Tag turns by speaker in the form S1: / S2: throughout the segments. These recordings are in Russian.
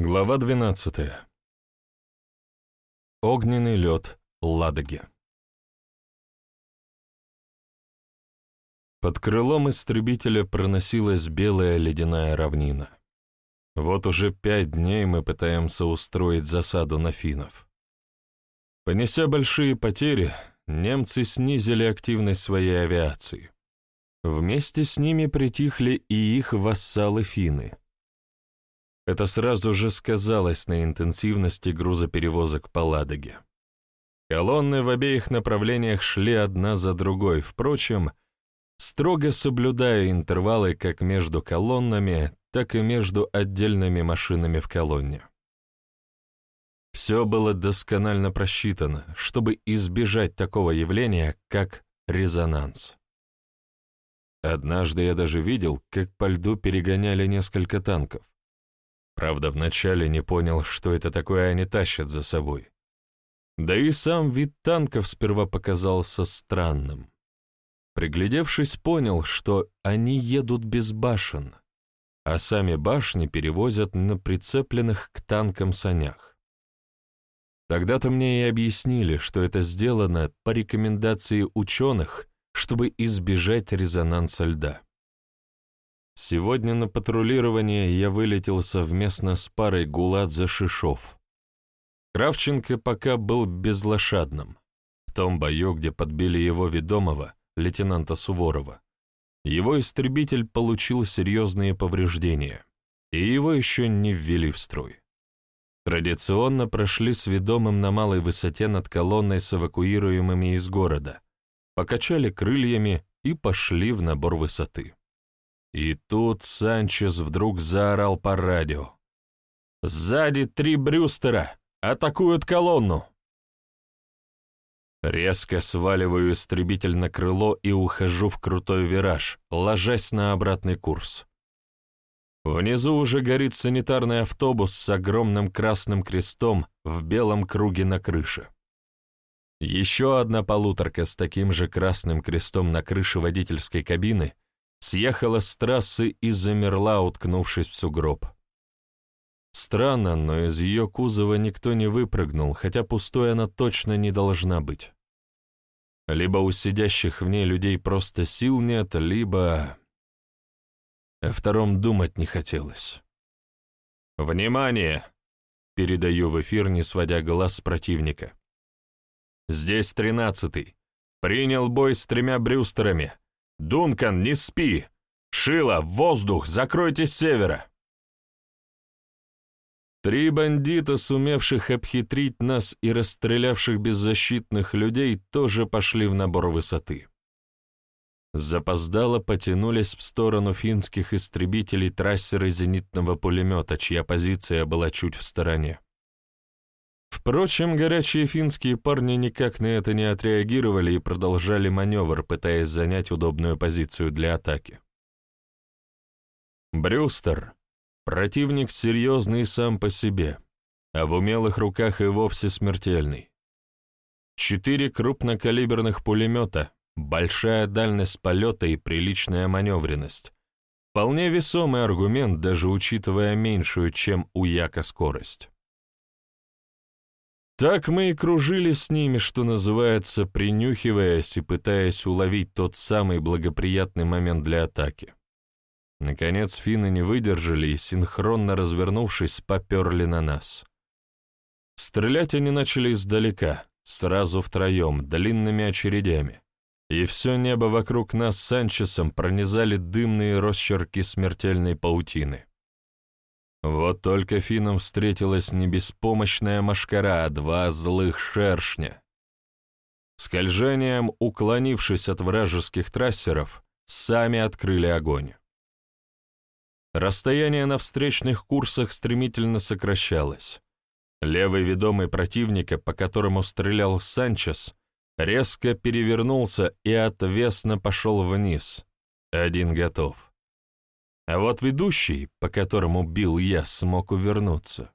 S1: Глава 12. Огненный лед Ладоги. Под крылом истребителя проносилась белая ледяная равнина. Вот уже пять дней мы пытаемся устроить засаду на финнов. Понеся большие потери, немцы снизили активность своей авиации. Вместе с ними притихли и их вассалы-финны. Это сразу же сказалось на интенсивности грузоперевозок по Ладоге. Колонны в обеих направлениях шли одна за другой, впрочем, строго соблюдая интервалы как между колоннами, так и между отдельными машинами в колонне. Все было досконально просчитано, чтобы избежать такого явления, как резонанс. Однажды я даже видел, как по льду перегоняли несколько танков. Правда, вначале не понял, что это такое они тащат за собой. Да и сам вид танков сперва показался странным. Приглядевшись, понял, что они едут без башен, а сами башни перевозят на прицепленных к танкам санях. Тогда-то мне и объяснили, что это сделано по рекомендации ученых, чтобы избежать резонанса льда. Сегодня на патрулирование я вылетел совместно с парой Гуладзе-Шишов. Кравченко пока был безлошадным. В том бою, где подбили его ведомого, лейтенанта Суворова, его истребитель получил серьезные повреждения, и его еще не ввели в строй. Традиционно прошли с ведомым на малой высоте над колонной с эвакуируемыми из города, покачали крыльями и пошли в набор высоты. И тут Санчес вдруг заорал по радио. «Сзади три Брюстера! Атакуют колонну!» Резко сваливаю истребитель на крыло и ухожу в крутой вираж, ложась на обратный курс. Внизу уже горит санитарный автобус с огромным красным крестом в белом круге на крыше. Еще одна полуторка с таким же красным крестом на крыше водительской кабины — съехала с трассы и замерла, уткнувшись в сугроб. Странно, но из ее кузова никто не выпрыгнул, хотя пустой она точно не должна быть. Либо у сидящих в ней людей просто сил нет, либо... О втором думать не хотелось. «Внимание!» — передаю в эфир, не сводя глаз с противника. «Здесь тринадцатый. Принял бой с тремя брюстерами. «Дункан, не спи! Шила, воздух, закройте с севера!» Три бандита, сумевших обхитрить нас и расстрелявших беззащитных людей, тоже пошли в набор высоты. Запоздало потянулись в сторону финских истребителей трассеры зенитного пулемета, чья позиция была чуть в стороне. Впрочем, горячие финские парни никак на это не отреагировали и продолжали маневр, пытаясь занять удобную позицию для атаки. Брюстер — противник серьезный сам по себе, а в умелых руках и вовсе смертельный. Четыре крупнокалиберных пулемета, большая дальность полета и приличная маневренность. Вполне весомый аргумент, даже учитывая меньшую, чем у Яка скорость. Так мы и кружили с ними, что называется, принюхиваясь и пытаясь уловить тот самый благоприятный момент для атаки. Наконец финны не выдержали и, синхронно развернувшись, поперли на нас. Стрелять они начали издалека, сразу втроем, длинными очередями, и все небо вокруг нас с Санчесом пронизали дымные росчерки смертельной паутины. Вот только финнам встретилась не беспомощная машкара, а два злых шершня. Скольжением, уклонившись от вражеских трассеров, сами открыли огонь. Расстояние на встречных курсах стремительно сокращалось. Левый ведомый противника, по которому стрелял Санчес, резко перевернулся и отвесно пошел вниз. Один готов. А вот ведущий, по которому бил я, смог увернуться.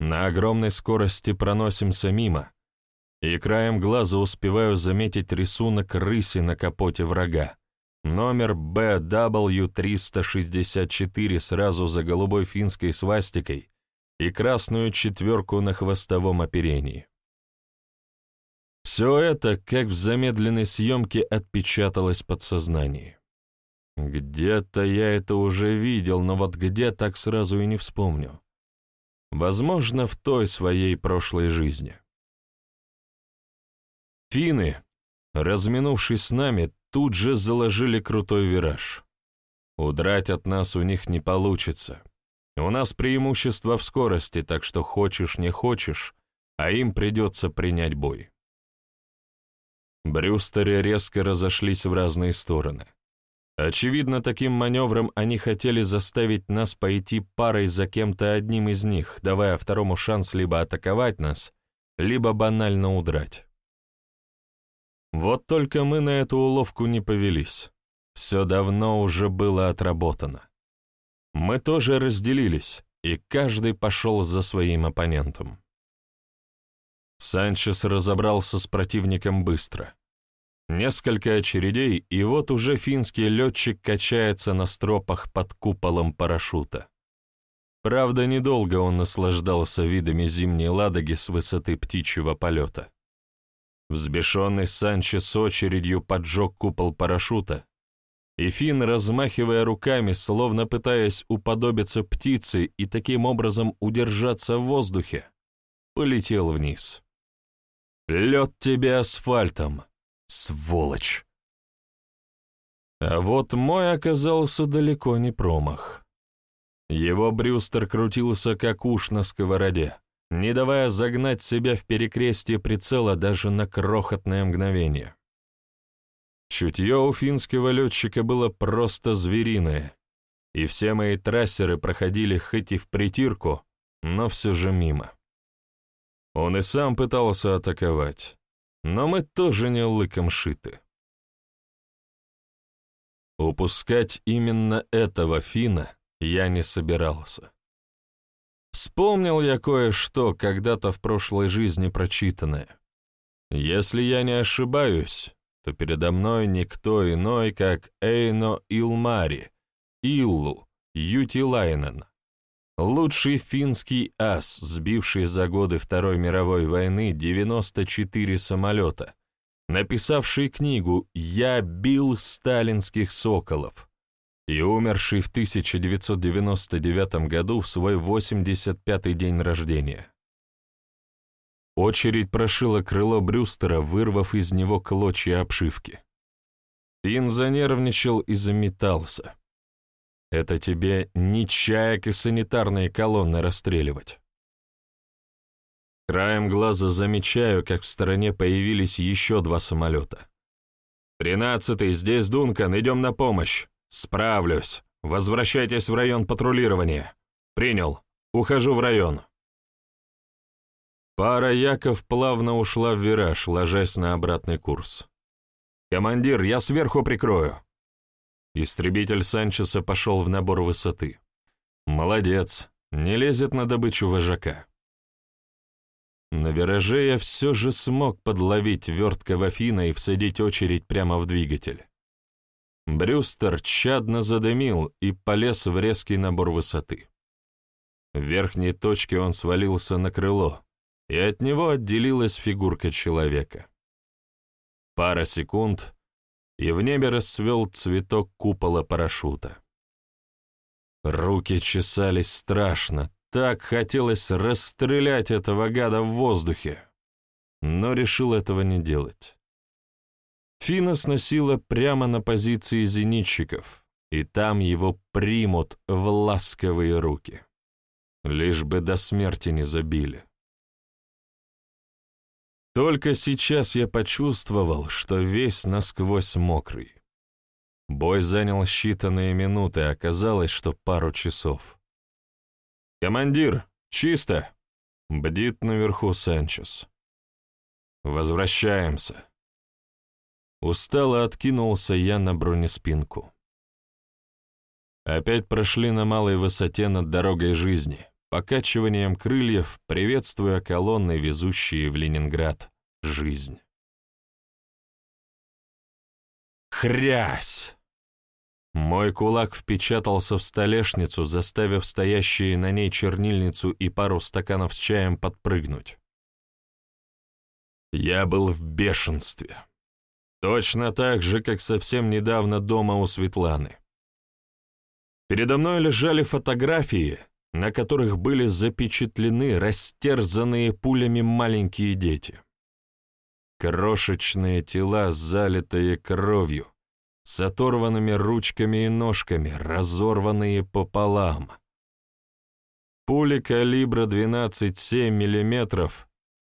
S1: На огромной скорости проносимся мимо, и краем глаза успеваю заметить рисунок рыси на капоте врага, номер BW364 сразу за голубой финской свастикой и красную четверку на хвостовом оперении. Все это, как в замедленной съемке, отпечаталось в. Где-то я это уже видел, но вот где так сразу и не вспомню. Возможно, в той своей прошлой жизни. Финны, разминувшись с нами, тут же заложили крутой вираж. Удрать от нас у них не получится. У нас преимущество в скорости, так что хочешь не хочешь, а им придется принять бой. Брюстеры резко разошлись в разные стороны. Очевидно, таким маневром они хотели заставить нас пойти парой за кем-то одним из них, давая второму шанс либо атаковать нас, либо банально удрать. Вот только мы на эту уловку не повелись. Все давно уже было отработано. Мы тоже разделились, и каждый пошел за своим оппонентом. Санчес разобрался с противником быстро. Несколько очередей, и вот уже финский летчик качается на стропах под куполом парашюта. Правда, недолго он наслаждался видами зимней Ладоги с высоты птичьего полета. Взбешенный Санчес очередью поджег купол парашюта, и Финн, размахивая руками, словно пытаясь уподобиться птице и таким образом удержаться в воздухе, полетел вниз. «Лед тебе асфальтом!» Сволочь! А вот мой оказался далеко не промах. Его Брюстер крутился как уж на сковороде, не давая загнать себя в перекрестие прицела даже на крохотное мгновение. Чутье у финского летчика было просто звериное, и все мои трассеры проходили хоть и в притирку, но все же мимо. Он и сам пытался атаковать, но мы тоже не лыком шиты. Упускать именно этого Фина я не собирался. Вспомнил я кое-что, когда-то в прошлой жизни прочитанное. Если я не ошибаюсь, то передо мной никто иной, как Эйно Илмари, Иллу, Ютилайнен, Лучший финский ас, сбивший за годы Второй мировой войны 94 самолета, написавший книгу «Я бил сталинских соколов» и умерший в 1999 году в свой 85-й день рождения. Очередь прошила крыло Брюстера, вырвав из него клочья обшивки. Финн занервничал и заметался. Это тебе не чаек и санитарные колонны расстреливать. Краем глаза замечаю, как в стороне появились еще два самолета. «Тринадцатый, здесь Дункан, идем на помощь. Справлюсь. Возвращайтесь в район патрулирования. Принял. Ухожу в район». Пара Яков плавно ушла в вираж, ложась на обратный курс. «Командир, я сверху прикрою». Истребитель Санчеса пошел в набор высоты. Молодец, не лезет на добычу вожака. На вираже я все же смог подловить верткого фина и всадить очередь прямо в двигатель. Брюстер чадно задымил и полез в резкий набор высоты. В верхней точке он свалился на крыло, и от него отделилась фигурка человека. Пара секунд, и в небе расцвел цветок купола парашюта. Руки чесались страшно, так хотелось расстрелять этого гада в воздухе, но решил этого не делать. Фина сносила прямо на позиции зенитчиков, и там его примут в ласковые руки. Лишь бы до смерти не забили. Только сейчас я почувствовал, что весь насквозь мокрый. Бой занял считанные минуты, а оказалось, что пару часов. «Командир, чисто!» — бдит наверху Санчес. «Возвращаемся». Устало откинулся я на бронеспинку. Опять прошли на малой высоте над дорогой жизни покачиванием крыльев, приветствуя колонны, везущие в Ленинград жизнь. Хрясь! Мой кулак впечатался в столешницу, заставив стоящие на ней чернильницу и пару стаканов с чаем подпрыгнуть. Я был в бешенстве. Точно так же, как совсем недавно дома у Светланы. Передо мной лежали фотографии, на которых были запечатлены растерзанные пулями маленькие дети. Крошечные тела, залитые кровью, с оторванными ручками и ножками, разорванные пополам. Пули калибра 12,7 мм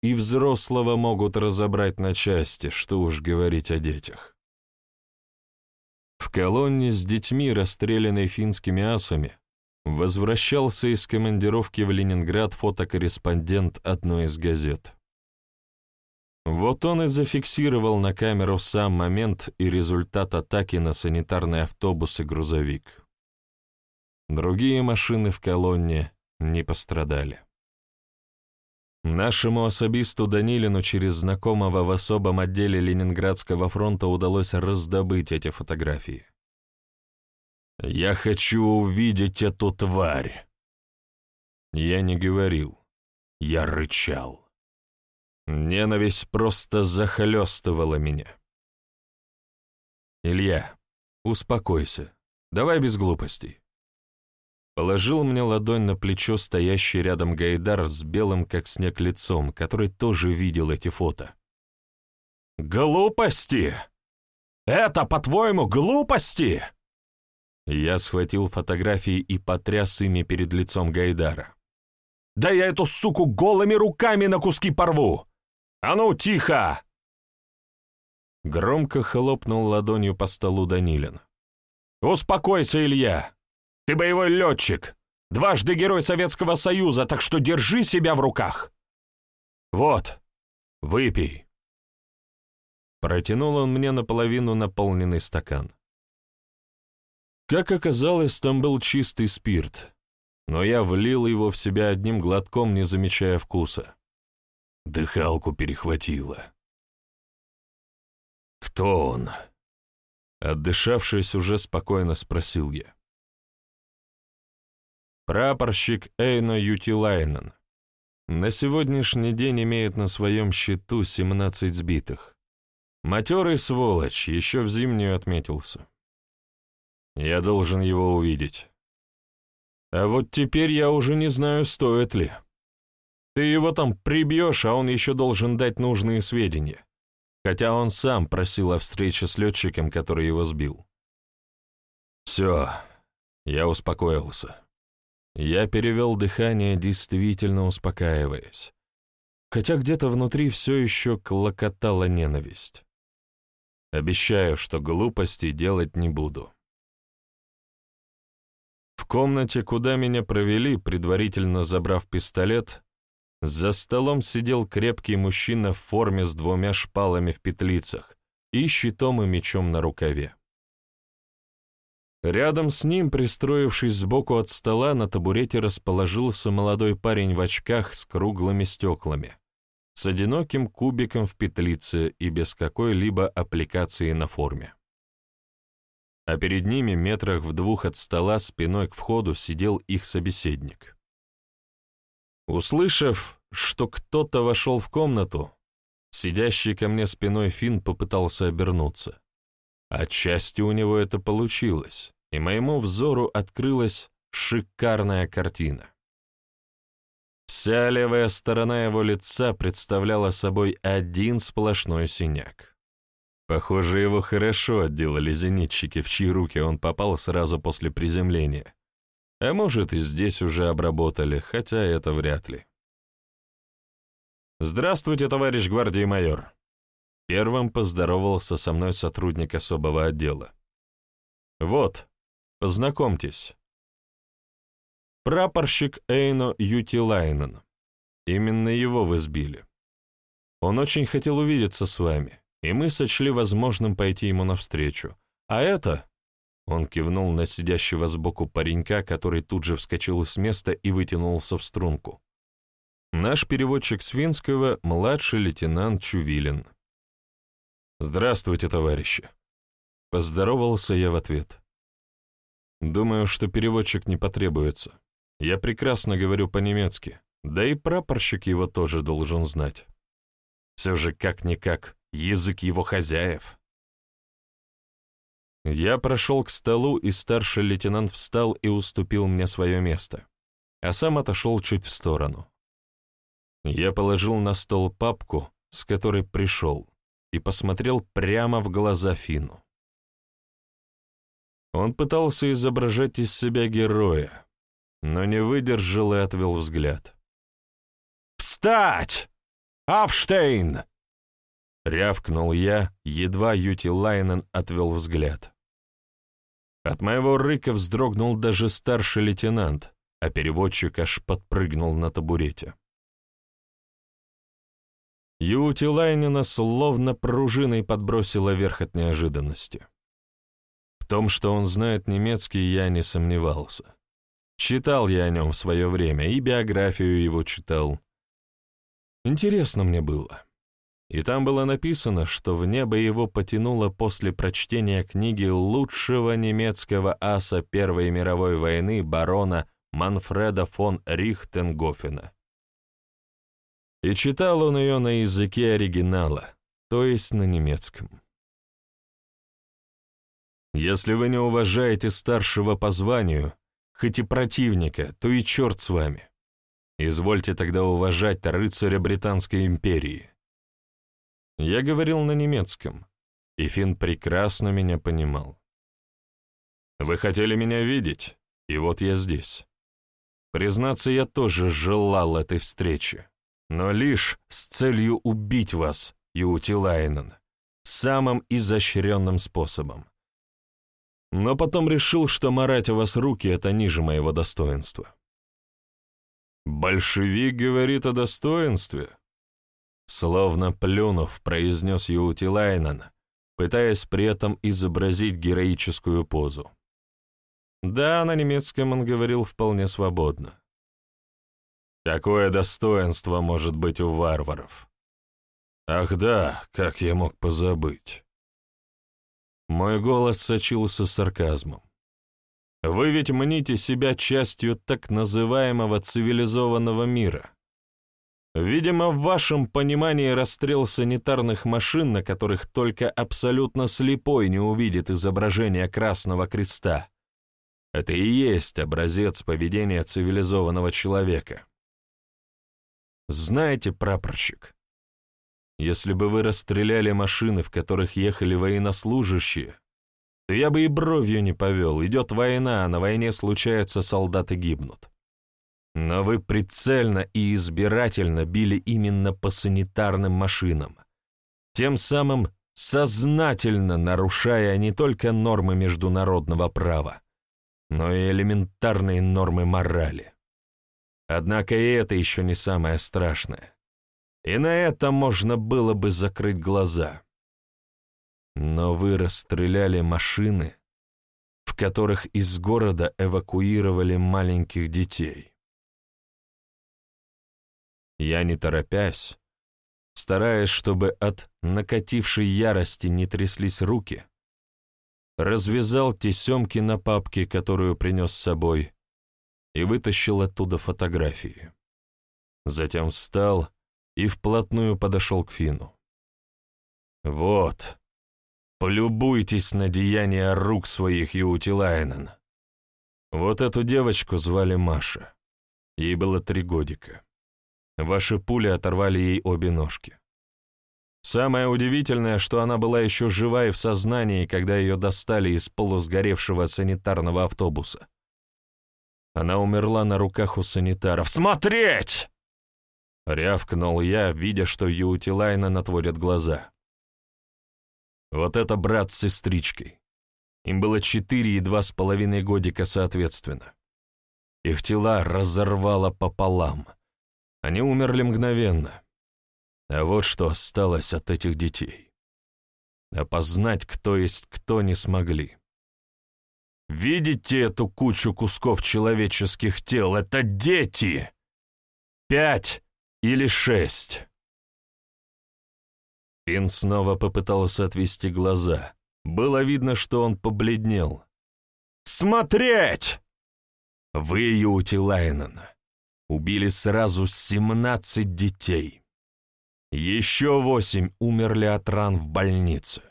S1: и взрослого могут разобрать на части, что уж говорить о детях. В колонне с детьми, расстрелянной финскими асами, возвращался из командировки в Ленинград фотокорреспондент одной из газет. Вот он и зафиксировал на камеру сам момент и результат атаки на санитарный автобус и грузовик. Другие машины в колонне не пострадали. Нашему особисту Данилину через знакомого в особом отделе Ленинградского фронта удалось раздобыть эти фотографии. «Я хочу увидеть эту тварь!» Я не говорил, я рычал. Ненависть просто захлестывала меня. «Илья, успокойся, давай без глупостей. Положил мне ладонь на плечо стоящий рядом Гайдар с белым как снег лицом, который тоже видел эти фото. «Глупости! Это, по-твоему, глупости?» Я схватил фотографии и потряс ими перед лицом Гайдара. «Да я эту суку голыми руками на куски порву! А ну, тихо!» Громко хлопнул ладонью по столу Данилин. «Успокойся, Илья! Ты боевой летчик, дважды Герой Советского Союза, так что держи себя в руках. Вот, выпей. Протянул он мне наполовину наполненный стакан. Как оказалось, там был чистый спирт, но я влил его в себя одним глотком, не замечая вкуса. Дыхалку перехватило. «Кто он?» Отдышавшись, уже спокойно спросил я. Прапорщик Эйно Ютилайнен. На сегодняшний день имеет на своем счету 17 сбитых. Матерый сволочь, еще в зимнюю отметился. Я должен его увидеть. А вот теперь я уже не знаю, стоит ли. Ты его там прибьешь, а он еще должен дать нужные сведения. Хотя он сам просил о встрече с летчиком, который его сбил. Все, я успокоился. Я перевел дыхание, действительно успокаиваясь. Хотя где-то внутри все еще клокотала ненависть. Обещаю, что глупостей делать не буду. В комнате, куда меня провели, предварительно забрав пистолет, за столом сидел крепкий мужчина в форме с двумя шпалами в петлицах и щитом и мечом на рукаве. Рядом с ним, пристроившись сбоку от стола, на табурете расположился молодой парень в очках с круглыми стеклами, с одиноким кубиком в петлице и без какой-либо аппликации на форме. А перед ними, метрах в двух от стола, спиной к входу, сидел их собеседник. Услышав, что кто-то вошел в комнату, сидящий ко мне спиной Финн попытался обернуться. Отчасти у него это получилось, и моему взору открылась шикарная картина. Вся левая сторона его лица представляла собой один сплошной синяк. Похоже, его хорошо отделали зенитчики, в чьи руки он попал сразу после приземления. А может, и здесь уже обработали, хотя это вряд ли. «Здравствуйте, товарищ гвардии майор», Первым поздоровался со мной сотрудник особого отдела. «Вот, познакомьтесь. Прапорщик Эйно Ютилайнен. Именно его вы сбили. Он очень хотел увидеться с вами, и мы сочли возможным пойти ему навстречу. А это...» Он кивнул на сидящего сбоку паренька, который тут же вскочил с места и вытянулся в струнку. Наш переводчик Свинского — младший лейтенант Чувилин. «Здравствуйте, товарищи!» Поздоровался я в ответ. Думаю, что переводчик не потребуется. Я прекрасно говорю по-немецки, да и прапорщик его тоже должен знать. Все же как-никак язык его хозяев. Я прошел к столу, и старший лейтенант встал и уступил мне свое место, а сам отошел чуть в сторону. Я положил на стол папку, с которой пришел, и посмотрел прямо в глаза Фину. Он пытался изображать из себя героя, но не выдержал и отвел взгляд. «Встать! Авштейн!» Рявкнул я, едва Юти Лайнен отвел взгляд. От моего рыка вздрогнул даже старший лейтенант, а переводчик аж подпрыгнул на табурете. Юти Лайнена словно пружиной подбросила вверх от неожиданности. В том, что он знает немецкий, я не сомневался. Читал я о нем в свое время, и биографию его читал. Интересно мне было. И там было написано, что в небо его потянуло после прочтения книги лучшего немецкого аса Первой мировой войны барона Манфреда фон Рихтенгофена. И читал он ее на языке оригинала, то есть на немецком. Если вы не уважаете старшего по званию, хоть и противника, то и черт с вами. Извольте тогда уважать рыцаря Британской империи. Я говорил на немецком, и Финн прекрасно меня понимал. Вы хотели меня видеть, и вот я здесь. Признаться, я тоже желал этой встречи но лишь с целью убить вас, Юутилайнен, самым изощренным способом. Но потом решил, что марать у вас руки — это ниже моего достоинства. «Большевик говорит о достоинстве», — словно плюнув, произнес Юутилайнен, пытаясь при этом изобразить героическую позу. Да, на немецком он говорил вполне свободно. Такое достоинство может быть у варваров. Ах да, как я мог позабыть. Мой голос сочился сарказмом. Вы ведь мните себя частью так называемого цивилизованного мира. Видимо, в вашем понимании расстрел санитарных машин, на которых только абсолютно слепой не увидит изображение Красного Креста, это и есть образец поведения цивилизованного человека. Знаете, прапорщик, если бы вы расстреляли машины, в которых ехали военнослужащие, то я бы и бровью не повел. Идет война, а на войне случается, солдаты гибнут. Но вы прицельно и избирательно били именно по санитарным машинам, тем самым сознательно нарушая не только нормы международного права, но и элементарные нормы морали. Однако и это еще не самое страшное. И на это можно было бы закрыть глаза. Но вы расстреляли машины, в которых из города эвакуировали маленьких детей. Я, не торопясь, стараясь, чтобы от накатившей ярости не тряслись руки, развязал тесемки на папке, которую принес с собой, и вытащил оттуда фотографии. Затем встал и вплотную подошел к Фину. «Вот, полюбуйтесь на деяния рук своих, Юутилайнен. Вот эту девочку звали Маша. Ей было три годика. Ваши пули оторвали ей обе ножки. Самое удивительное, что она была еще жива и в сознании, когда ее достали из полусгоревшего санитарного автобуса. Она умерла на руках у санитаров. «Смотреть!» Рявкнул я, видя, что Юутилайна натворят глаза. Вот это брат с сестричкой. Им было четыре и два с половиной годика соответственно. Их тела разорвало пополам. Они умерли мгновенно. А вот что осталось от этих детей. Опознать, кто есть кто, не смогли. Видите эту кучу кусков человеческих тел? Это дети! Пять или шесть. Финн снова попытался отвести глаза. Было видно, что он побледнел. Смотреть! Вы, Ютилайнен, убили сразу 17 детей. Еще восемь умерли от ран в больнице.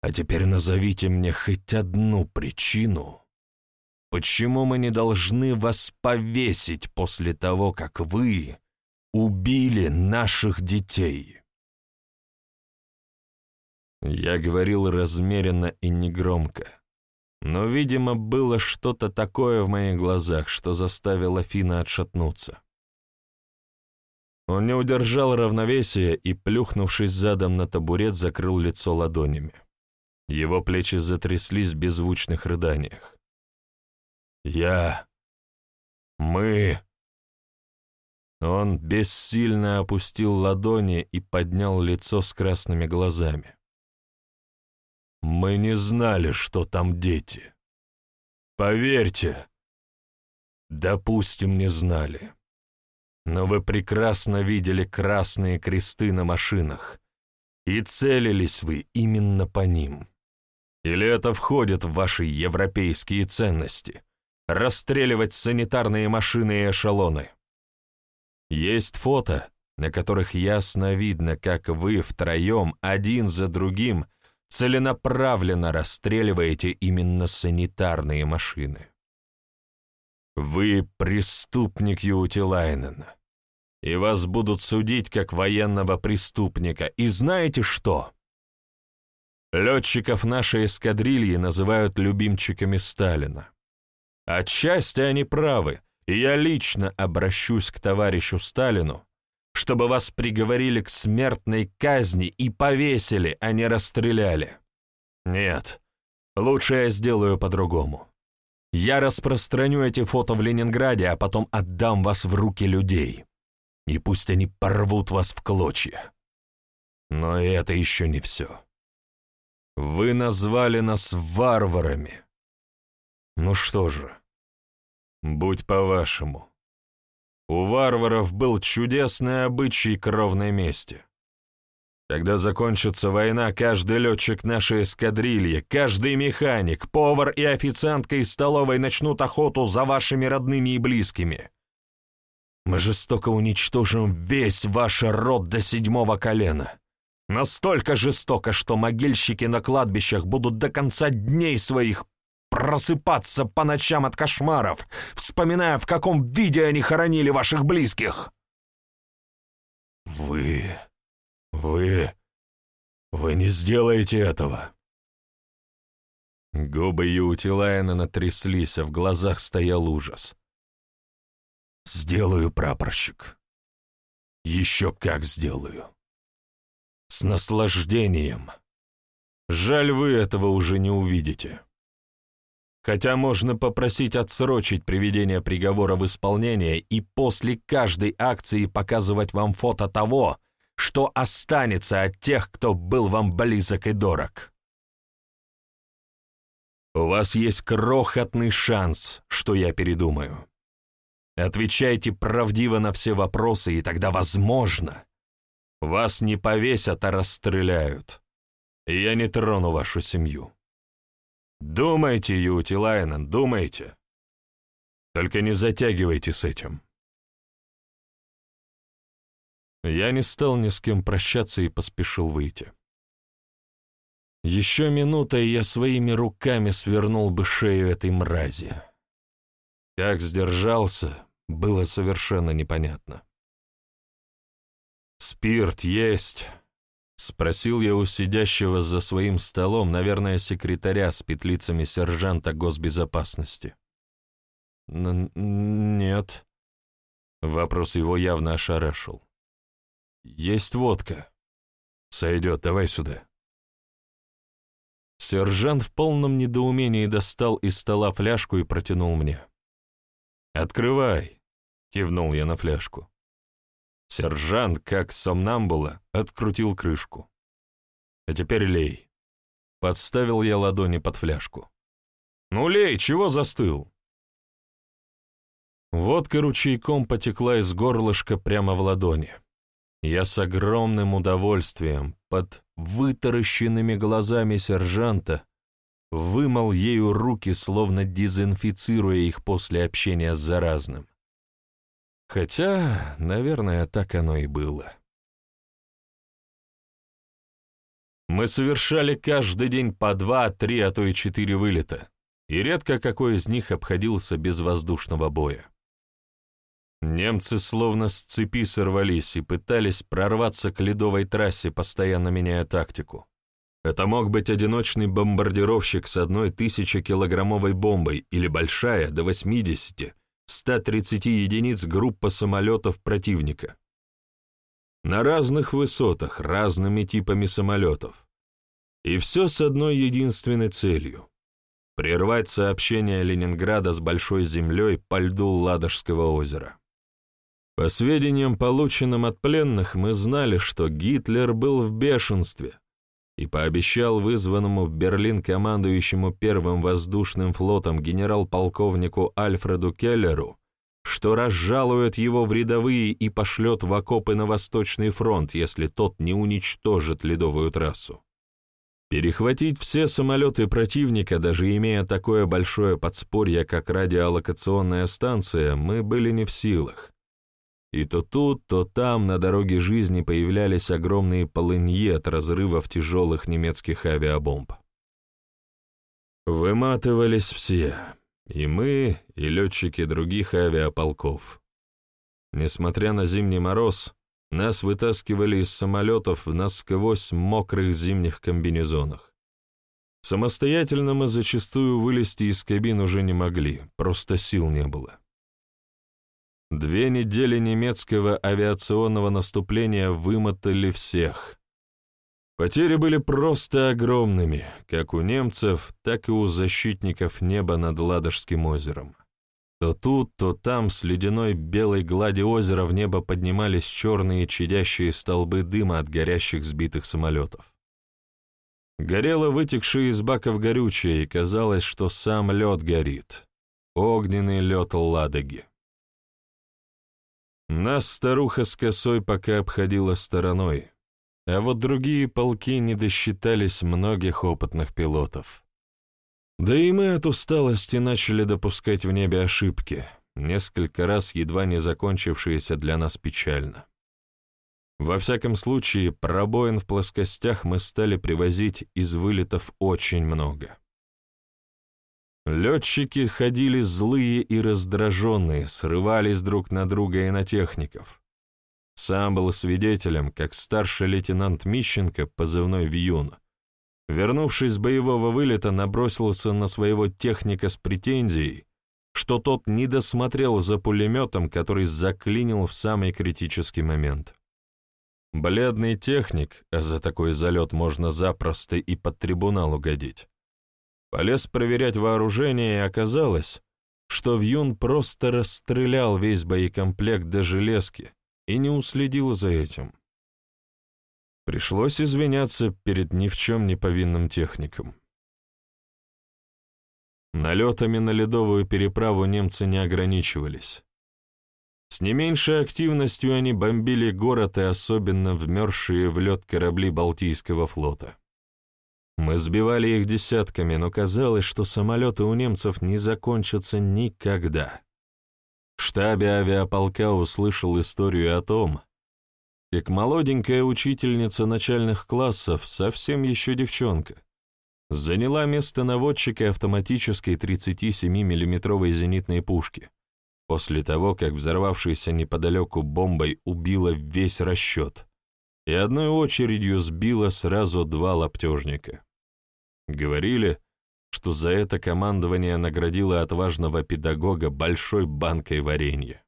S1: А теперь назовите мне хоть одну причину, почему мы не должны вас повесить после того, как вы убили наших детей. Я говорил размеренно и негромко, но, видимо, было что-то такое в моих глазах, что заставило Фина отшатнуться. Он не удержал равновесия и, плюхнувшись задом на табурет, закрыл лицо ладонями. Его плечи затряслись в беззвучных рыданиях. «Я... мы...» Он бессильно опустил ладони и поднял лицо с красными глазами. «Мы не знали, что там дети. Поверьте, допустим, не знали. Но вы прекрасно видели красные кресты на машинах, и целились вы именно по ним. Или это входит в ваши европейские ценности? Расстреливать санитарные машины и эшелоны?» Есть фото, на которых ясно видно, как вы втроем, один за другим, целенаправленно расстреливаете именно санитарные машины. Вы преступник Юутилайнен, и вас будут судить как военного преступника. И знаете что? Летчиков нашей эскадрильи называют любимчиками Сталина. Отчасти они правы, и я лично обращусь к товарищу Сталину, чтобы вас приговорили к смертной казни и повесили, а не расстреляли. Нет, лучше я сделаю по-другому. Я распространю эти фото в Ленинграде, а потом отдам вас в руки людей. И пусть они порвут вас в клочья. Но это еще не все. Вы назвали нас варварами. Ну что же, Будь по-вашему. У варваров был чудесный обычай кровной мести. Когда закончится война, каждый летчик нашей эскадрильи, каждый механик, повар и официантка из столовой начнут охоту за вашими родными и близкими. Мы жестоко уничтожим весь ваш род до седьмого колена. Настолько жестоко, что могильщики на кладбищах будут до конца дней своих просыпаться по ночам от кошмаров, вспоминая, в каком виде они хоронили ваших близких. Вы... вы... вы не сделаете этого. Губы Юутилайна натряслись, а в глазах стоял ужас. «Сделаю, прапорщик. Еще как сделаю. С наслаждением. Жаль, вы этого уже не увидите» хотя можно попросить отсрочить приведение приговора в исполнение и после каждой акции показывать вам фото того, что останется от тех, кто был вам близок и дорог. У вас есть крохотный шанс, что я передумаю. Отвечайте правдиво на все вопросы, и тогда, возможно, вас не повесят, а расстреляют, я не трону вашу семью. Думайте, Юти Лайнен, думайте. Только не затягивайте с этим. Я не стал ни с кем прощаться и поспешил выйти. Еще минута, и я своими руками свернул бы шею этой мрази. Как сдержался, было совершенно непонятно. Спирт есть, Спросил я у сидящего за своим столом, наверное, секретаря с петлицами сержанта госбезопасности. Н «Нет». Вопрос его явно ошарашил. «Есть водка. Сойдет, давай сюда». Сержант в полном недоумении достал из стола фляжку и протянул мне. «Открывай», — кивнул я на фляжку. Сержант, как сомнамбула, открутил крышку. «А теперь лей». Подставил я ладони под фляжку. «Ну лей, чего застыл?» Водка ручейком потекла из горлышка прямо в ладони. Я с огромным удовольствием, под вытаращенными глазами сержанта, вымыл ею руки, словно дезинфицируя их после общения с заразным. Хотя, наверное, так оно и было. Мы совершали каждый день по два, три, а то и четыре вылета, и редко какой из них обходился без воздушного боя. Немцы словно с цепи сорвались и пытались прорваться к ледовой трассе, постоянно меняя тактику. Это мог быть одиночный бомбардировщик с одной тысячекилограммовой бомбой или большая, до 80, 130 единиц группа самолетов противника на разных высотах, разными типами самолетов. И все с одной единственной целью — прервать сообщение Ленинграда с Большой землей по льду Ладожского озера. По сведениям, полученным от пленных, мы знали, что Гитлер был в бешенстве и пообещал вызванному в Берлин командующему Первым воздушным флотом генерал-полковнику Альфреду Келлеру что разжалует его в рядовые и пошлет в окопы на Восточный фронт, если тот не уничтожит ледовую трассу. Перехватить все самолеты противника, даже имея такое большое подспорье, как радиолокационная станция, мы были не в силах. И то тут, то там на дороге жизни появлялись огромные полыньи от разрывов тяжелых немецких авиабомб. Выматывались все. И мы, и летчики других авиаполков. Несмотря на зимний мороз, нас вытаскивали из самолетов в насквозь мокрых зимних комбинезонах. Самостоятельно мы зачастую вылезти из кабин уже не могли, просто сил не было. Две недели немецкого авиационного наступления вымотали всех, Потери были просто огромными, как у немцев, так и у защитников неба над Ладожским озером. То тут, то там с ледяной белой глади озера в небо поднимались черные чадящие столбы дыма от горящих сбитых самолетов. Горело вытекшее из баков горючее, и казалось, что сам лед горит. Огненный лед Ладоги. Нас старуха с косой пока обходила стороной, а вот другие полки не досчитались многих опытных пилотов. Да и мы от усталости начали допускать в небе ошибки, несколько раз едва не закончившиеся для нас печально. Во всяком случае, пробоин в плоскостях мы стали привозить из вылетов очень много. Летчики ходили злые и раздраженные, срывались друг на друга и на техников. Сам был свидетелем, как старший лейтенант Мищенко, позывной Вьюн, вернувшись с боевого вылета, набросился на своего техника с претензией, что тот не досмотрел за пулеметом, который заклинил в самый критический момент. Бледный техник, а за такой залет можно запросто и под трибунал угодить, полез проверять вооружение, и оказалось, что Вьюн просто расстрелял весь боекомплект до железки, и не уследил за этим. Пришлось извиняться перед ни в чем не повинным техником. Налетами на ледовую переправу немцы не ограничивались. С не меньшей активностью они бомбили город и особенно вмерзшие в лед корабли Балтийского флота. Мы сбивали их десятками, но казалось, что самолеты у немцев не закончатся никогда. В штабе авиаполка услышал историю о том, как молоденькая учительница начальных классов, совсем еще девчонка, заняла место наводчика автоматической 37 миллиметровой зенитной пушки, после того, как взорвавшаяся неподалеку бомбой убила весь расчет и одной очередью сбила сразу два лаптежника. Говорили, что за это командование наградило отважного педагога большой банкой варенья.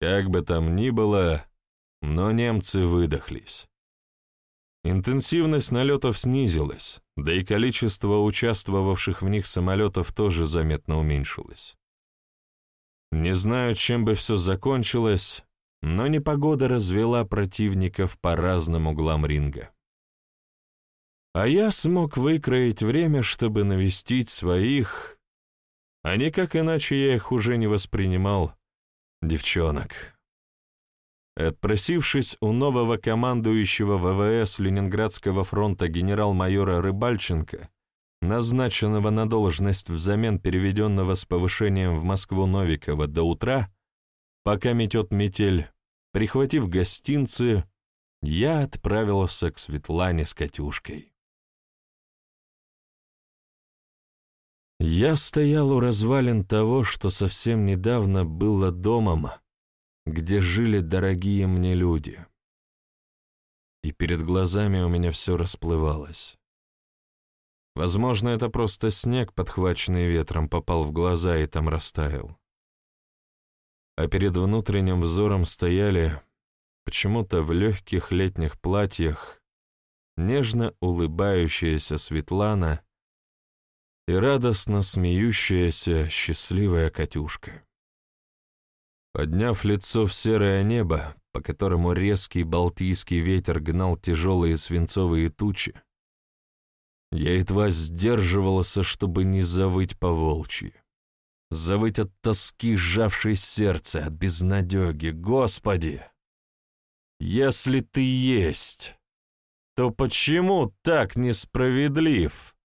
S1: Как бы там ни было, но немцы выдохлись. Интенсивность налетов снизилась, да и количество участвовавших в них самолетов тоже заметно уменьшилось. Не знаю, чем бы все закончилось, но непогода развела противников по разным углам ринга. А я смог выкроить время, чтобы навестить своих, а никак иначе я их уже не воспринимал, девчонок. Отпросившись у нового командующего ВВС Ленинградского фронта генерал-майора Рыбальченко, назначенного на должность взамен переведенного с повышением в Москву Новикова до утра, пока метет метель, прихватив гостинцы, я отправился к Светлане с Катюшкой. Я стоял у развалин того, что совсем недавно было домом, где жили дорогие мне люди. И перед глазами у меня все расплывалось. Возможно, это просто снег, подхваченный ветром, попал в глаза и там растаял. А перед внутренним взором стояли, почему-то в легких летних платьях, нежно улыбающаяся Светлана — и радостно смеющаяся счастливая Катюшка. Подняв лицо в серое небо, по которому резкий балтийский ветер гнал тяжелые свинцовые тучи, я едва сдерживался, чтобы не завыть по волчьи. Завыть от тоски, сжавшей сердце, от безнадеги. Господи! Если ты есть, то почему так несправедлив?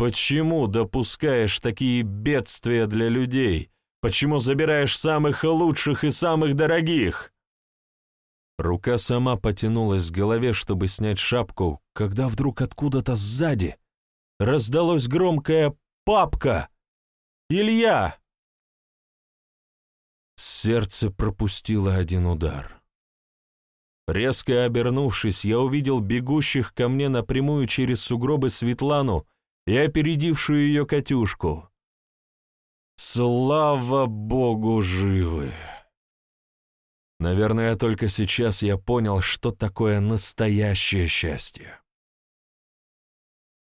S1: Почему допускаешь такие бедствия для людей? Почему забираешь самых лучших и самых дорогих?» Рука сама потянулась к голове, чтобы снять шапку, когда вдруг откуда-то сзади раздалось громкое «Папка! Илья!» Сердце пропустило один удар. Резко обернувшись, я увидел бегущих ко мне напрямую через сугробы Светлану и опередившую ее Катюшку. Слава Богу, живы! Наверное, только сейчас я понял, что такое настоящее счастье.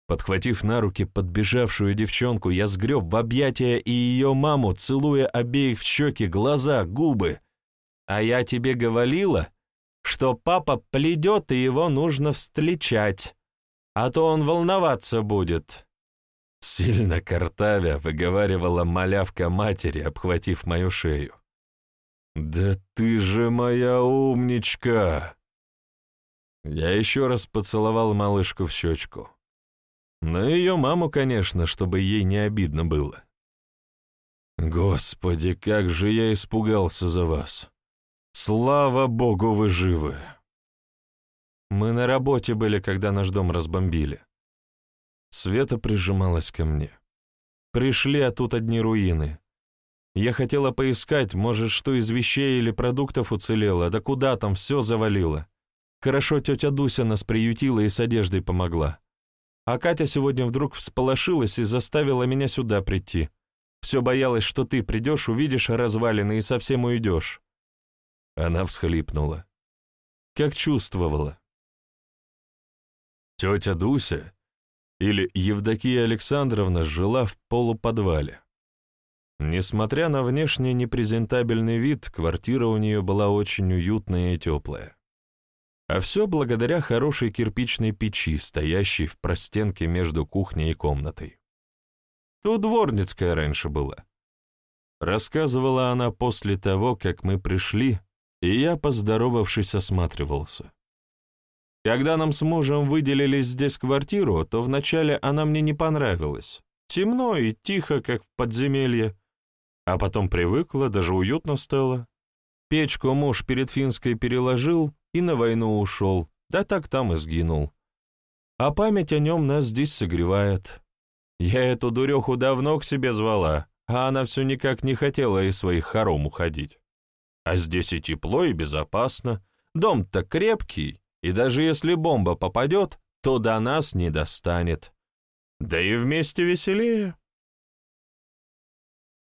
S1: Подхватив на руки подбежавшую девчонку, я сгреб в объятия и ее маму, целуя обеих в щеки, глаза, губы. «А я тебе говорила, что папа пледет, и его нужно встречать а то он волноваться будет». Сильно картавя выговаривала малявка матери, обхватив мою шею. «Да ты же моя умничка!» Я еще раз поцеловал малышку в щечку. Но ее маму, конечно, чтобы ей не обидно было. «Господи, как же я испугался за вас! Слава Богу, вы живы!» Мы на работе были, когда наш дом разбомбили. Света прижималась ко мне. Пришли, а тут одни руины. Я хотела поискать, может, что из вещей или продуктов уцелело, да куда там, все завалило. Хорошо тетя Дуся нас приютила и с одеждой помогла. А Катя сегодня вдруг всполошилась и заставила меня сюда прийти. Все боялась, что ты придешь, увидишь развалины и совсем уйдешь. Она всхлипнула. Как чувствовала. Тетя Дуся или Евдокия Александровна жила в полуподвале. Несмотря на внешне непрезентабельный вид, квартира у нее была очень уютная и теплая. А все благодаря хорошей кирпичной печи, стоящей в простенке между кухней и комнатой. Тут дворницкая раньше была. Рассказывала она после того, как мы пришли, и я, поздоровавшись, осматривался. Когда нам с мужем выделили здесь квартиру, то вначале она мне не понравилась. Темно и тихо, как в подземелье. А потом привыкла, даже уютно стало. Печку муж перед Финской переложил и на войну ушел, да так там и сгинул. А память о нем нас здесь согревает. Я эту дуреху давно к себе звала, а она все никак не хотела из своих хором уходить. А здесь и тепло, и безопасно. Дом-то крепкий, и даже если бомба попадет, то до нас не достанет. Да и вместе веселее.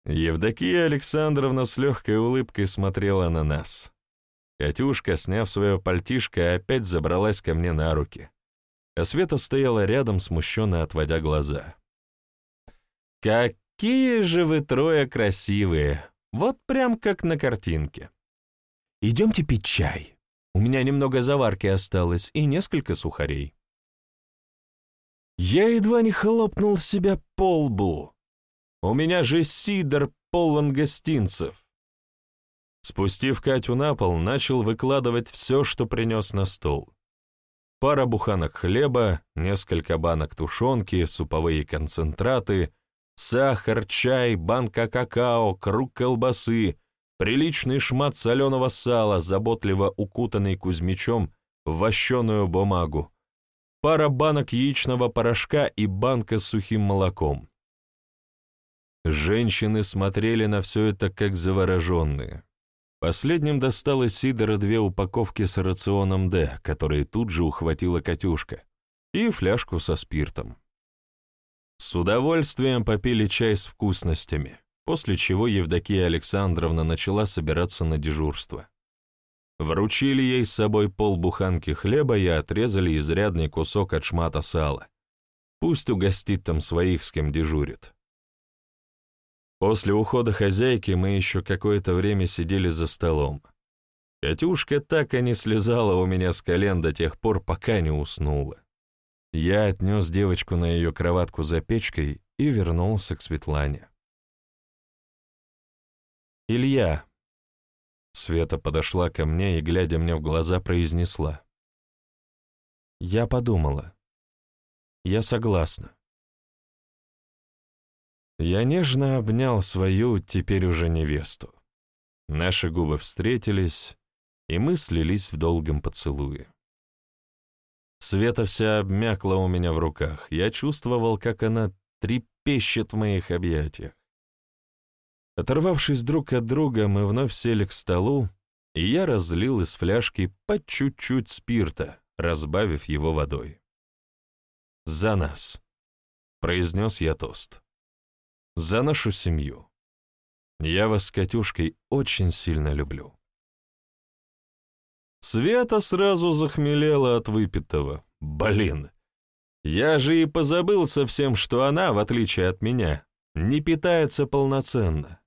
S1: Евдокия Александровна с легкой улыбкой смотрела на нас. Катюшка, сняв свое пальтишко, опять забралась ко мне на руки. А Света стояла рядом, смущенно отводя глаза. «Какие же вы трое красивые! Вот прям как на картинке. Идемте пить чай». У меня немного заварки осталось и несколько сухарей. Я едва не хлопнул себя по лбу. У меня же сидор полон гостинцев. Спустив Катю на пол, начал выкладывать все, что принес на стол. пара буханок хлеба, несколько банок тушенки, суповые концентраты, сахар, чай, банка какао, круг колбасы, приличный шмат соленого сала, заботливо укутанный Кузьмичом в вощеную бумагу, пара банок яичного порошка и банка с сухим молоком. Женщины смотрели на все это как завороженные. Последним досталось Сидора две упаковки с рационом «Д», которые тут же ухватила Катюшка, и фляжку со спиртом. С удовольствием попили чай с вкусностями, после чего Евдокия Александровна начала собираться на дежурство. Вручили ей с собой полбуханки хлеба и отрезали изрядный кусок от шмата сала. Пусть угостит там своих, с кем дежурит. После ухода хозяйки мы еще какое-то время сидели за столом. Катюшка так и не слезала у меня с колен до тех пор, пока не уснула. Я отнес девочку на ее кроватку за печкой и вернулся к Светлане. «Илья!» Света подошла ко мне и, глядя мне в глаза, произнесла. «Я подумала. Я согласна. Я нежно обнял свою, теперь уже невесту. Наши губы встретились, и мы слились в долгом поцелуе. Света вся обмякла у меня в руках. Я чувствовал, как она трепещет в моих объятиях. Оторвавшись друг от друга, мы вновь сели к столу, и я разлил из фляжки по чуть-чуть спирта, разбавив его водой. «За нас!» — произнес я тост за нашу семью. Я вас с Катюшкой очень сильно люблю. Света сразу захмелела от выпитого. Блин, я же и позабыл совсем, что она, в отличие от меня, не питается полноценно.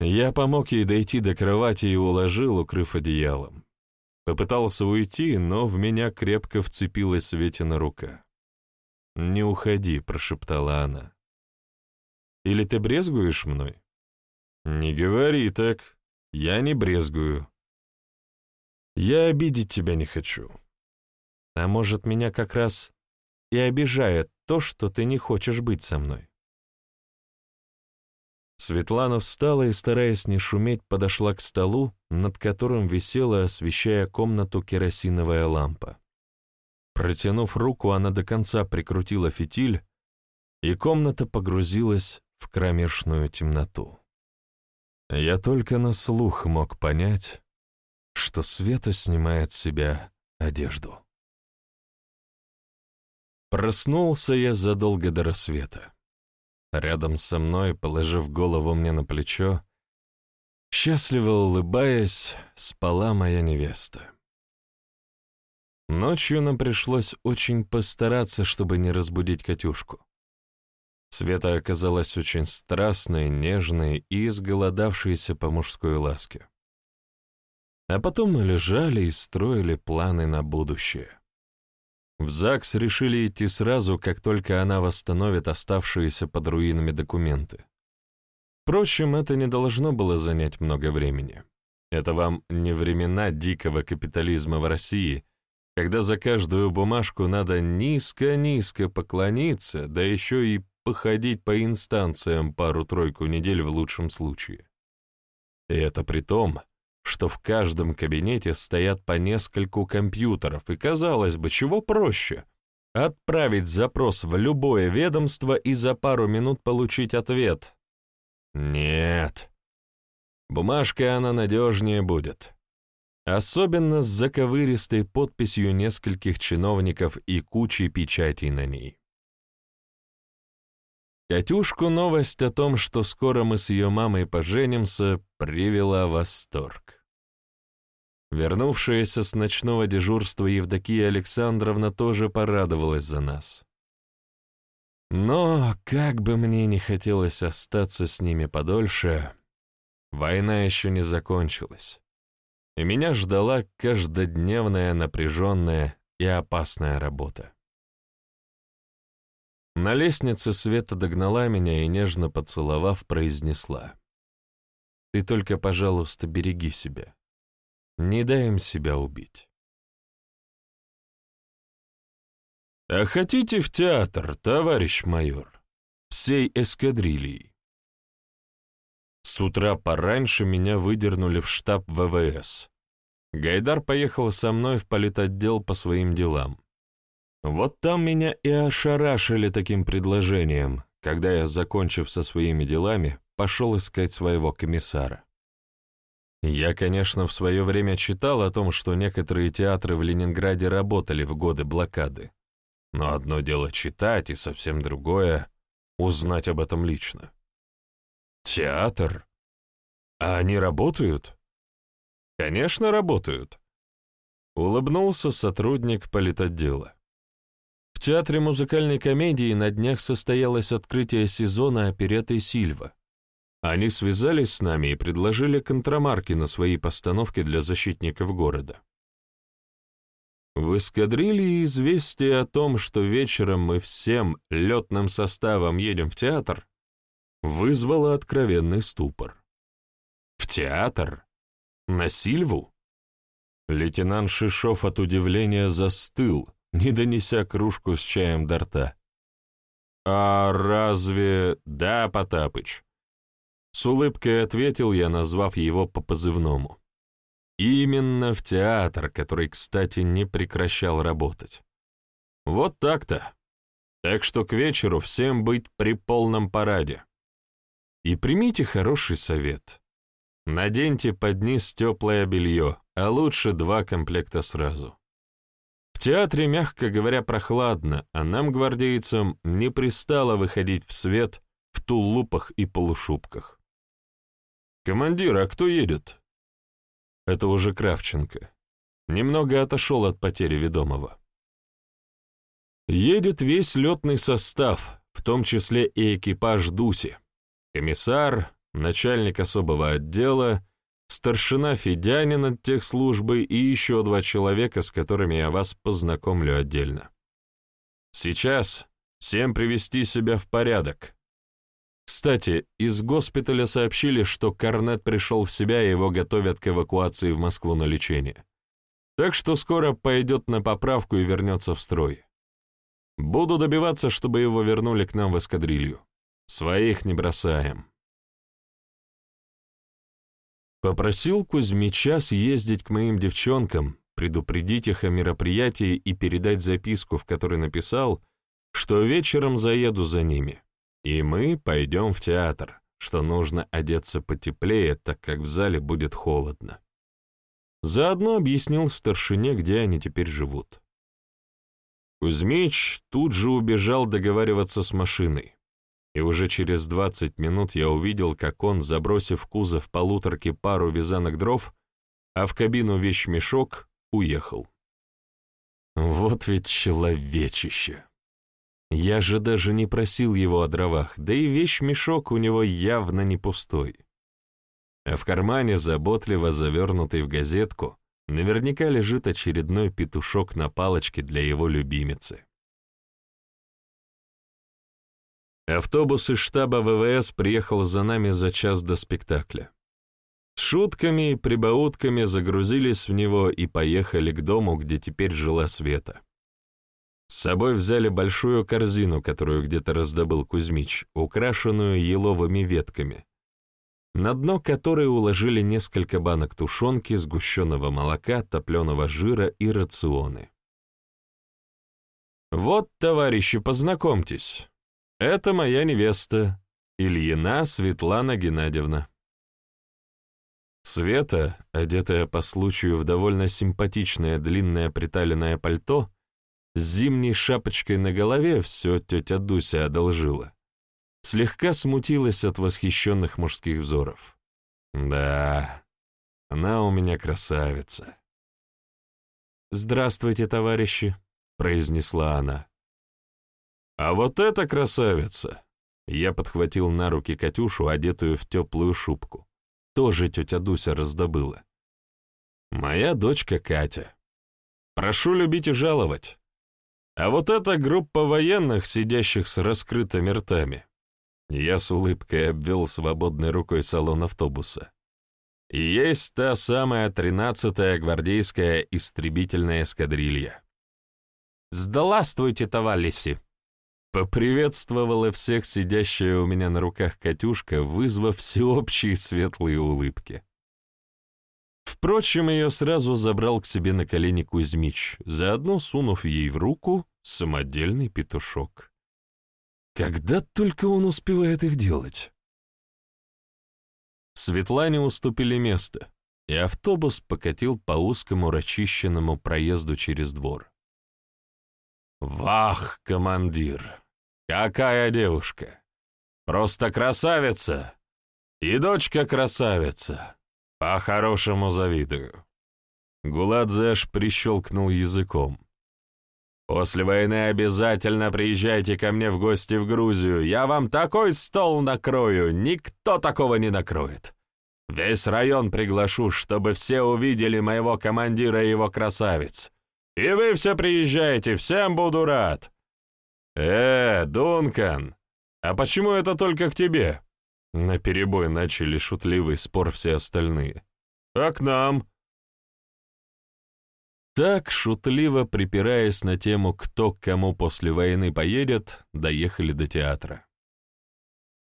S1: Я помог ей дойти до кровати и уложил, укрыв одеялом. Попытался уйти, но в меня крепко вцепилась Светина рука. «Не уходи», — прошептала она. Или ты брезгуешь мной? Не говори так. Я не брезгую. Я обидеть тебя не хочу. А может, меня как раз и обижает то, что ты не хочешь быть со мной. Светлана встала и, стараясь не шуметь, подошла к столу, над которым висела, освещая комнату, керосиновая лампа. Протянув руку, она до конца прикрутила фитиль, и комната погрузилась в кромешную темноту. Я только на слух мог понять, что Света снимает с себя одежду. Проснулся я задолго до рассвета. Рядом со мной, положив голову мне на плечо, счастливо улыбаясь, спала моя невеста. Ночью нам пришлось очень постараться, чтобы не разбудить Катюшку. Света оказалась очень страстной, нежной и изголодавшейся по мужской ласке. А потом мы лежали и строили планы на будущее. В ЗАГС решили идти сразу, как только она восстановит оставшиеся под руинами документы. Впрочем, это не должно было занять много времени. Это вам не времена дикого капитализма в России, когда за каждую бумажку надо низко-низко поклониться, да еще и походить по инстанциям пару-тройку недель в лучшем случае. И это при том, что в каждом кабинете стоят по нескольку компьютеров, и, казалось бы, чего проще — отправить запрос в любое ведомство и за пару минут получить ответ. Нет. Бумажка она надежнее будет. Особенно с заковыристой подписью нескольких чиновников и кучей печатей на ней. Катюшку новость о том, что скоро мы с ее мамой поженимся, привела в восторг. Вернувшаяся с ночного дежурства Евдокия Александровна тоже порадовалась за нас. Но, как бы мне не хотелось остаться с ними подольше, война еще не закончилась, и меня ждала каждодневная напряженная и опасная работа. На лестнице Света догнала меня и, нежно поцеловав, произнесла. «Ты только, пожалуйста, береги себя. Не дай им себя убить». «А хотите в театр, товарищ майор? Всей эскадрильей?» С утра пораньше меня выдернули в штаб ВВС. Гайдар поехал со мной в политотдел по своим делам. Вот там меня и ошарашили таким предложением, когда я, закончив со своими делами, пошел искать своего комиссара. Я, конечно, в свое время читал о том, что некоторые театры в Ленинграде работали в годы блокады. Но одно дело читать, и совсем другое — узнать об этом лично. Театр? А они работают? Конечно, работают. Улыбнулся сотрудник политотдела. В Театре музыкальной комедии на днях состоялось открытие сезона оперетты «Сильва». Они связались с нами и предложили контрамарки на свои постановки для защитников города. В эскадрилье известие о том, что вечером мы всем летным составом едем в театр, вызвало откровенный ступор. В театр? На Сильву? Лейтенант Шишов от удивления застыл, не донеся кружку с чаем до рта. «А разве...» «Да, Потапыч. С улыбкой ответил я, назвав его по позывному. Именно в театр, который, кстати, не прекращал работать. Вот так-то. Так что к вечеру всем быть при полном параде. И примите хороший совет. Наденьте под низ теплое белье, а лучше два комплекта сразу. В театре, мягко говоря, прохладно, а нам, гвардейцам, не пристало выходить в свет в тулупах и полушубках. «Командир, а кто едет?» Это уже Кравченко. Немного отошел от потери ведомого. Едет весь летный состав, в том числе и экипаж Дуси. Комиссар, начальник особого отдела, старшина Федянин от техслужбы и еще два человека, с которыми я вас познакомлю отдельно. Сейчас всем привести себя в порядок, кстати, из госпиталя сообщили, что Корнет пришел в себя и его готовят к эвакуации в Москву на лечение. Так что скоро пойдет на поправку и вернется в строй. Буду добиваться, чтобы его вернули к нам в эскадрилью. Своих не бросаем. Попросил Кузьмича съездить к моим девчонкам, предупредить их о мероприятии и передать записку, в которой написал, что вечером заеду за ними. И мы пойдем в театр, что нужно одеться потеплее, так как в зале будет холодно. Заодно объяснил старшине, где они теперь живут. Кузьмич тут же убежал договариваться с машиной, и уже через двадцать минут я увидел, как он, забросив в кузов полуторки пару вязанок дров, а в кабину вещмешок, уехал. Вот ведь человечище! Я же даже не просил его о дровах, да и вещь-мешок у него явно не пустой. А в кармане, заботливо завернутый в газетку, наверняка лежит очередной петушок на палочке для его любимицы. Автобус из штаба ВВС приехал за нами за час до спектакля. С шутками и прибаутками загрузились в него и поехали к дому, где теперь жила Света. С собой взяли большую корзину, которую где-то раздобыл Кузьмич, украшенную еловыми ветками, на дно которой уложили несколько банок тушенки, сгущенного молока, топленого жира и рационы. «Вот, товарищи, познакомьтесь. Это моя невеста, Ильина Светлана Геннадьевна». Света, одетая по случаю в довольно симпатичное длинное приталенное пальто, с зимней шапочкой на голове все тетя Дуся одолжила. Слегка смутилась от восхищенных мужских взоров. Да, она у меня красавица. «Здравствуйте, товарищи», — произнесла она. «А вот эта красавица!» Я подхватил на руки Катюшу, одетую в теплую шубку. Тоже тетя Дуся раздобыла. «Моя дочка Катя. Прошу любить и жаловать. А вот эта группа военных, сидящих с раскрытыми ртами. Я с улыбкой обвел свободной рукой салон автобуса. И есть та самая тринадцатая гвардейская истребительная эскадрилья.
S2: Здравствуйте, товарищи!»
S1: Поприветствовала всех сидящая у меня на руках Катюшка, вызвав всеобщие светлые улыбки. Впрочем, ее сразу забрал к себе на колени Кузьмич, заодно сунув ей в руку самодельный петушок. Когда только он успевает их делать? Светлане уступили место, и автобус покатил по узкому расчищенному проезду через двор. «Вах, командир! Какая девушка! Просто красавица! И дочка красавица! По-хорошему завидую!» Гуладзе аж прищелкнул языком. «После войны обязательно приезжайте ко мне в гости в Грузию. Я вам такой стол накрою, никто такого не накроет. Весь район приглашу, чтобы все увидели моего командира и его красавиц. И вы все приезжаете, всем буду рад. Э, Дункан, а почему это только к тебе? На перебой начали шутливый спор все остальные. А к нам? Так, шутливо припираясь на тему, кто к кому после войны поедет, доехали до театра.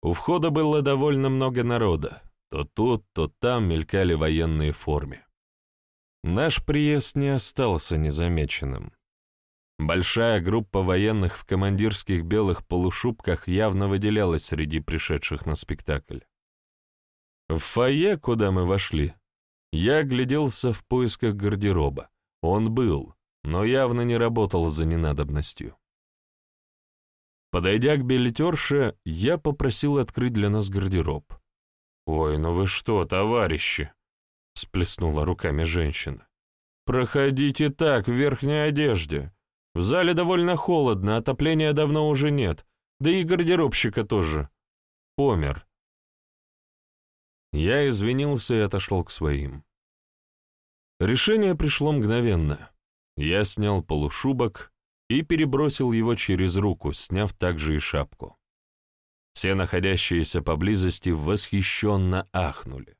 S1: У входа было довольно много народа. То тут, то там мелькали военные форме. Наш приезд не остался незамеченным. Большая группа военных в командирских белых полушубках явно выделялась среди пришедших на спектакль. В фойе, куда мы вошли, я огляделся в поисках гардероба. Он был, но явно не работал за ненадобностью. Подойдя к билетерше, я попросил открыть для нас гардероб. «Ой, ну вы что, товарищи!» — сплеснула руками женщина. «Проходите так, в верхней одежде. В зале довольно холодно, отопления давно уже нет, да и гардеробщика тоже. Помер». Я извинился и отошел к своим. Решение пришло мгновенно. Я снял полушубок и перебросил его через руку, сняв также и шапку. Все находящиеся поблизости восхищенно ахнули.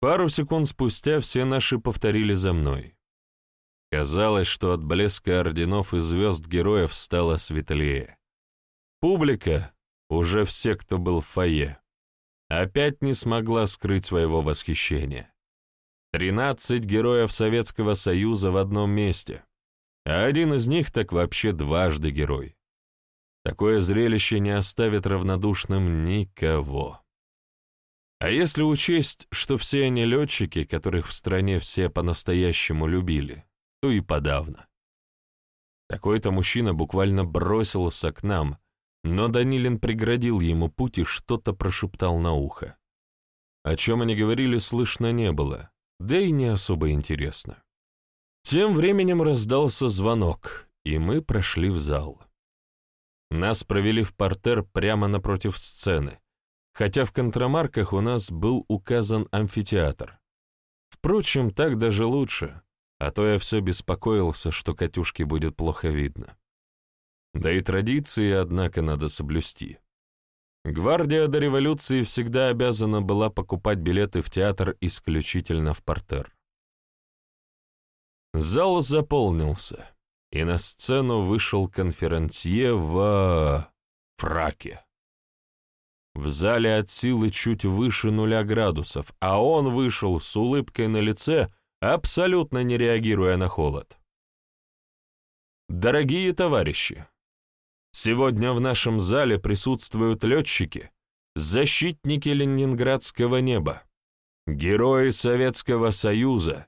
S1: Пару секунд спустя все наши повторили за мной. Казалось, что от блеска орденов и звезд героев стало светлее. Публика, уже все, кто был в фойе, опять не смогла скрыть своего восхищения. Тринадцать героев Советского Союза в одном месте, а один из них так вообще дважды герой. Такое зрелище не оставит равнодушным никого. А если учесть, что все они летчики, которых в стране все по-настоящему любили, то и подавно. Такой-то мужчина буквально бросился к нам, но Данилин преградил ему путь и что-то прошептал на ухо. О чем они говорили, слышно не было, да и не особо интересно. Тем временем раздался звонок, и мы прошли в зал. Нас провели в портер прямо напротив сцены, хотя в контрамарках у нас был указан амфитеатр. Впрочем, так даже лучше, а то я все беспокоился, что Катюшке будет плохо видно. Да и традиции, однако, надо соблюсти. Гвардия до революции всегда обязана была покупать билеты в театр исключительно в портер. Зал заполнился, и на сцену вышел конферансье в... фраке. В зале от силы чуть выше нуля градусов, а он вышел с улыбкой на лице, абсолютно не реагируя на холод. Дорогие товарищи, сегодня в нашем зале присутствуют летчики, защитники ленинградского неба, герои Советского Союза,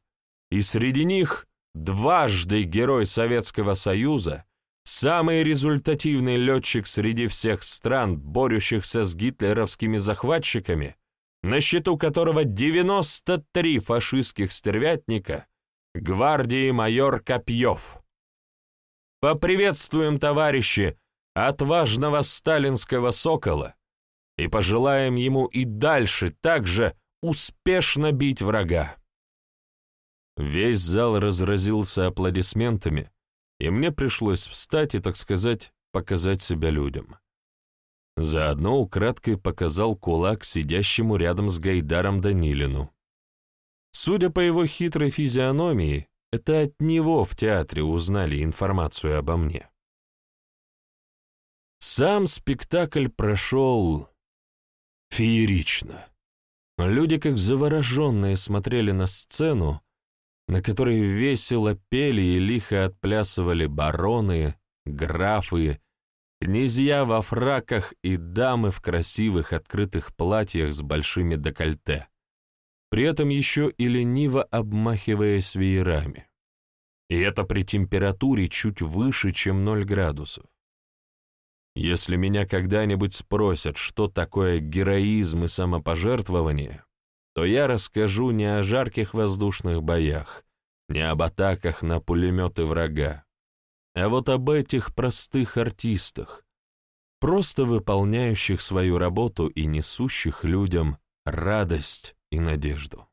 S1: и среди них дважды герой Советского Союза, Самый результативный летчик среди всех стран, борющихся с гитлеровскими захватчиками, на счету которого 93 фашистских стервятника, гвардии майор Копьев. Поприветствуем, товарищи, отважного сталинского сокола и пожелаем ему и дальше также успешно бить врага. Весь зал разразился аплодисментами, и мне пришлось встать и, так сказать, показать себя людям. Заодно украдкой показал кулак сидящему рядом с Гайдаром Данилину. Судя по его хитрой физиономии, Это от него в театре узнали информацию обо мне. Сам спектакль прошел феерично. Люди, как завороженные, смотрели на сцену, на которой весело пели и лихо отплясывали бароны, графы, князья во фраках и дамы в красивых открытых платьях с большими декольте, при этом еще и лениво обмахиваясь веерами. И это при температуре чуть выше, чем 0 градусов. Если меня когда-нибудь спросят, что такое героизм и самопожертвование, то я расскажу не о жарких воздушных боях, не об атаках на пулеметы врага, а вот об этих простых артистах, просто выполняющих свою работу и несущих людям радость и надежду.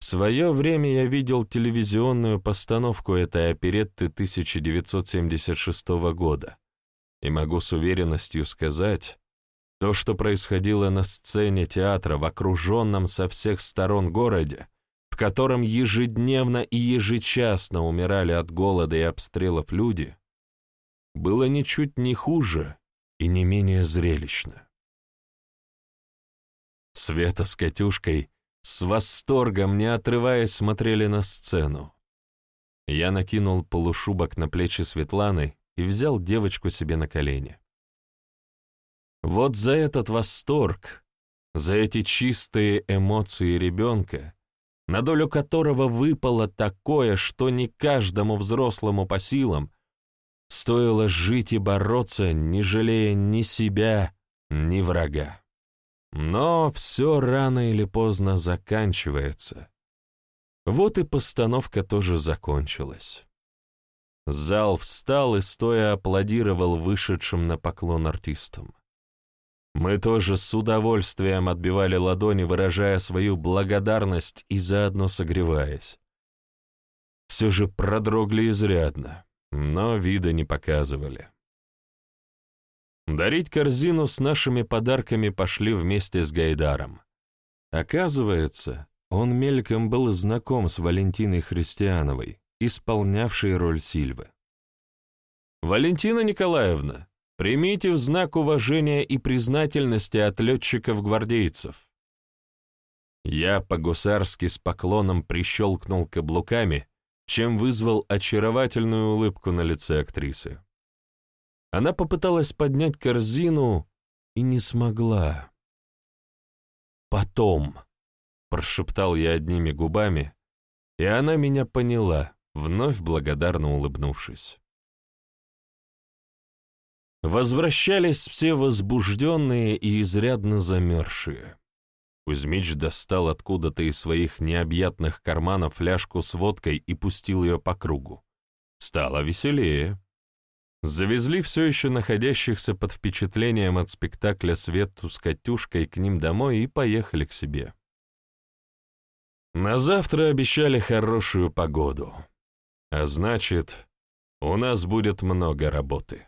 S1: В свое время я видел телевизионную постановку этой оперетты 1976 года, и могу с уверенностью сказать, то, что происходило на сцене театра в окруженном со всех сторон городе, в котором ежедневно и ежечасно умирали от голода и обстрелов люди, было ничуть не хуже и не менее зрелищно. Света с Катюшкой с восторгом, не отрываясь, смотрели на сцену. Я накинул полушубок на плечи Светланы и взял девочку себе на колени. Вот за этот восторг, за эти чистые эмоции ребенка, на долю которого выпало такое, что не каждому взрослому по силам, стоило жить и бороться, не жалея ни себя, ни врага. Но все рано или поздно заканчивается. Вот и постановка тоже закончилась. Зал встал и стоя аплодировал вышедшим на поклон артистам. Мы тоже с удовольствием отбивали ладони, выражая свою благодарность и заодно согреваясь. Все же продрогли изрядно, но вида не показывали. Дарить корзину с нашими подарками пошли вместе с Гайдаром. Оказывается, он мельком был знаком с Валентиной Христиановой, исполнявшей роль Сильвы. «Валентина Николаевна, примите в знак уважения и признательности от летчиков-гвардейцев». Я по-гусарски с поклоном прищелкнул каблуками, чем вызвал очаровательную улыбку на лице актрисы. Она попыталась поднять корзину и не смогла. «Потом», — прошептал я одними губами, и она меня поняла, вновь благодарно улыбнувшись. Возвращались все возбужденные и изрядно замерзшие. Кузьмич достал откуда-то из своих необъятных карманов фляжку с водкой и пустил ее по кругу. Стало веселее. Завезли все еще находящихся под впечатлением от спектакля Свету с Катюшкой к ним домой и поехали к себе. На завтра обещали хорошую погоду, а значит, у нас будет много работы.